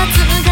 夏が